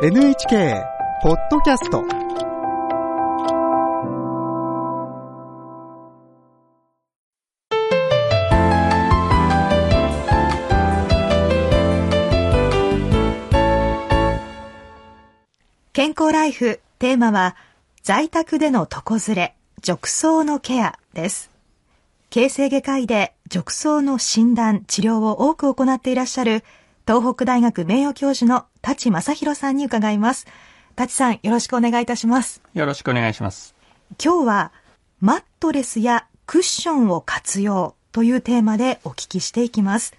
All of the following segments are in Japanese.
NHK ポッドキャスト健康ライフテーマは在宅での床ずれ褥瘡のケアです。形成外科医で褥瘡の診断治療を多く行っていらっしゃる東北大学名誉教授の立正弘さんに伺います。立さんよろしくお願いいたします。よろしくお願いします。今日はマットレスやクッションを活用というテーマでお聞きしていきます。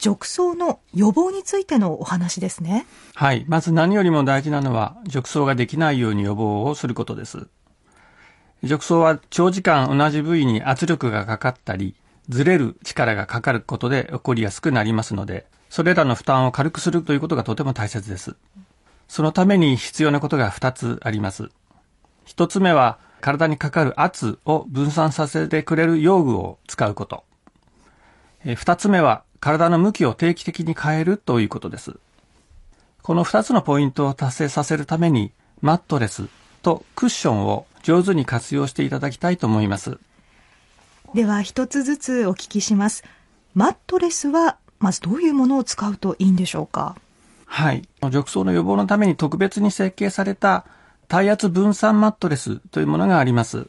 褥瘡の予防についてのお話ですね。はい。まず何よりも大事なのは褥瘡ができないように予防をすることです。褥瘡は長時間同じ部位に圧力がかかったりずれる力がかかることで起こりやすくなりますのでそれらの負担を軽くするということがとても大切です。そのために必要なことが2つあります。1つ目は体にかかる圧を分散させてくれる用具を使うこと。2つ目は体の向きを定期的に変えるということです。この2つのポイントを達成させるためにマットレスとクッションを上手に活用していただきたいと思います。では一つずつお聞きします。マットレスはまずどういうものを使うといいんでしょうか？はい。褥瘡の予防のために特別に設計された体圧分散マットレスというものがあります。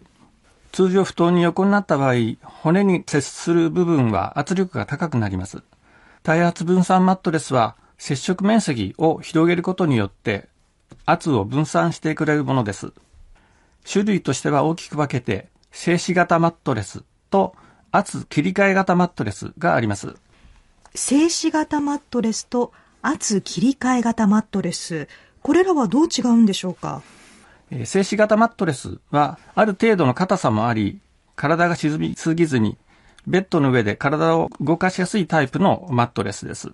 通常布団に横になった場合骨に接する部分は圧力が高くなります。体圧分散マットレスは接触面積を広げることによって圧を分散してくれるものです。種類としては大きく分けて静止型マットレスと圧切り替え型マットレスがあります。静止型マットレスと圧切り替え型マットレス。これらはどう違うんでしょうか？静止型マットレスはある程度の硬さもあり体が沈みすぎずにベッドの上で体を動かしやすいタイプのマットレスです。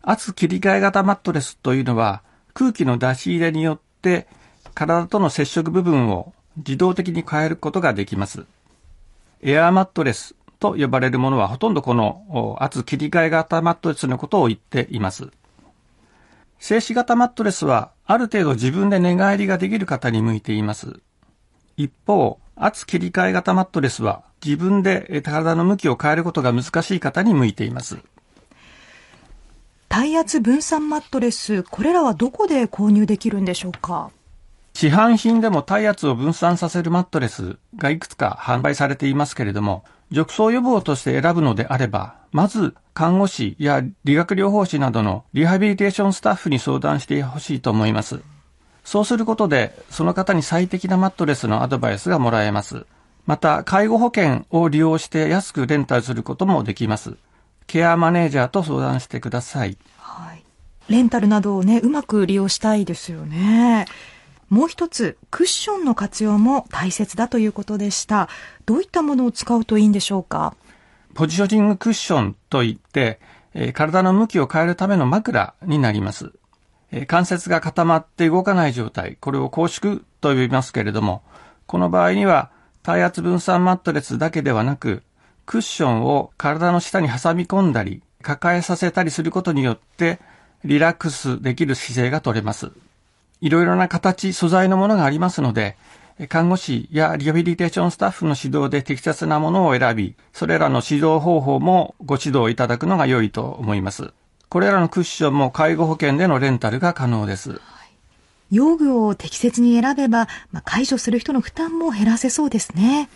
圧切り替え型マットレスというのは空気の出し入れによって体との接触部分を自動的に変えることができます。エアーマットレスと呼ばれるものはほとんどこの圧切り替え型マットレスのことを言っています。静止型マットレスはある程度自分で寝返りができる方に向いています。一方、圧切り替え型マットレスは自分で体の向きを変えることが難しい方に向いています。体圧分散マットレス、これらはどこで購入できるんでしょうか？市販品でも体圧を分散させるマットレスがいくつか販売されていますけれども、褥瘡予防として選ぶのであれば、まず看護師や理学療法士などのリハビリテーションスタッフに相談してほしいと思います。そうすることで、その方に最適なマットレスのアドバイスがもらえます。また、介護保険を利用して安くレンタルすることもできます。ケアマネージャーと相談してください。はい。レンタルなどをね、うまく利用したいですよね。もう一つ、クッションの活用も大切だということでした。どういったものを使うといいんでしょうか？ポジショニングクッションといって、えー、体の向きを変えるための枕になります、えー、関節が固まって動かない状態、これを拘縮と呼びますけれども、この場合には体圧分散マットレスだけではなく、クッションを体の下に挟み込んだり、抱えさせたりすることによって、リラックスできる姿勢が取れます。いろいろな形、素材のものがありますので、看護師やリハビリテーションスタッフの指導で適切なものを選び、それらの指導方法もご指導いただくのが良いと思います。これらのクッションも介護保険でのレンタルが可能です。用具を適切に選べば、まあ、解除する人の負担も減らせそうですね。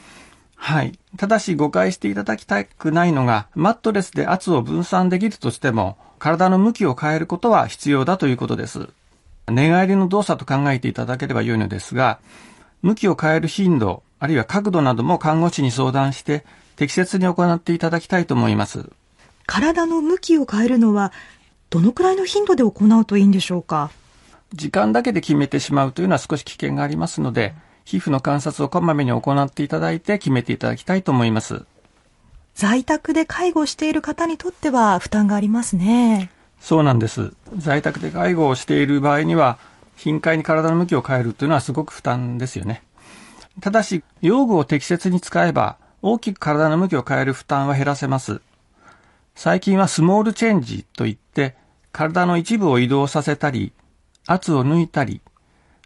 はい。ただし誤解していただきたくないのが、マットレスで圧を分散できるとしても、体の向きを変えることは必要だということです。寝返りの動作と考えていただければ良いのですが、向きを変える頻度、あるいは角度なども看護師に相談して適切に行っていただきたいと思います。体の向きを変えるのは、どのくらいの頻度で行うといいんでしょうか？時間だけで決めてしまうというのは少し危険がありますので、皮膚の観察をこまめに行っていただいて決めていただきたいと思います。在宅で介護している方にとっては負担がありますね。そうなんです。在宅で介護をしている場合には、頻回に体の向きを変えるというのはすごく負担ですよね。ただし、用具を適切に使えば、大きく体の向きを変える負担は減らせます。最近はスモールチェンジといって、体の一部を移動させたり、圧を抜いたり、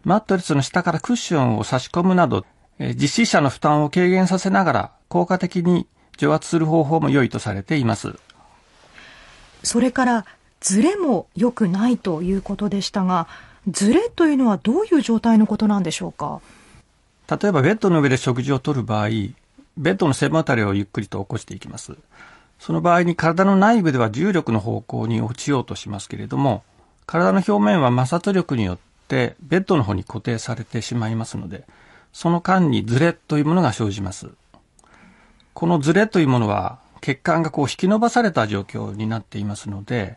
マットレスの下からクッションを差し込むなど、実施者の負担を軽減させながら効果的に除圧する方法も良いとされています。それから、ズレも良くないということでしたが、ズレというのはどういう状態のことなんでしょうか？例えばベッドの上で食事をとる場合、ベッドの背もたれをゆっくりと起こしていきます。その場合に体の内部では重力の方向に落ちようとしますけれども、体の表面は摩擦力によってベッドの方に固定されてしまいますので、その間にズレというものが生じます。このズレというものは血管がこう引き伸ばされた状況になっていますので、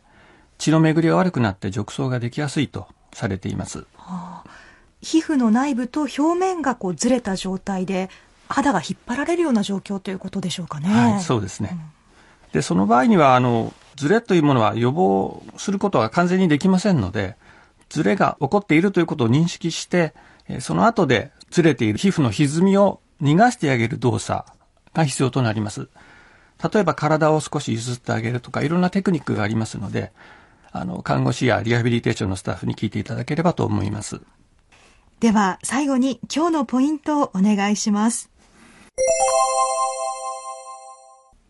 血の巡りが悪くなって褥瘡ができやすいとされています。はあ、皮膚の内部と表面がこうずれた状態で肌が引っ張られるような状況ということでしょうかね。はい、そうですね。うん、で、その場合には、あの、ズレというものは予防することは完全にできませんので、ズレが起こっているということを認識して、その後でずれている皮膚の歪みを逃がしてあげる動作が必要となります。例えば体を少し譲ってあげるとか、いろんなテクニックがありますので、あの、看護師やリハビリテーションのスタッフに聞いていただければと思います。では、最後に今日のポイントをお願いします。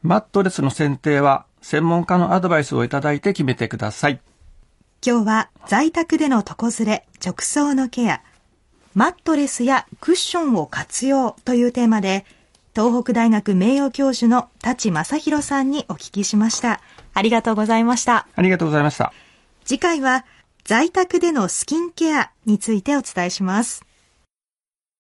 マットレスの選定は専門家のアドバイスをいただいて決めてください。今日は在宅での床ずれ、直送のケア、マットレスやクッションを活用というテーマで、東北大学名誉教授の立正弘さんにお聞きしました。ありがとうございました。ありがとうございました。次回は在宅でのスキンケアについてお伝えします。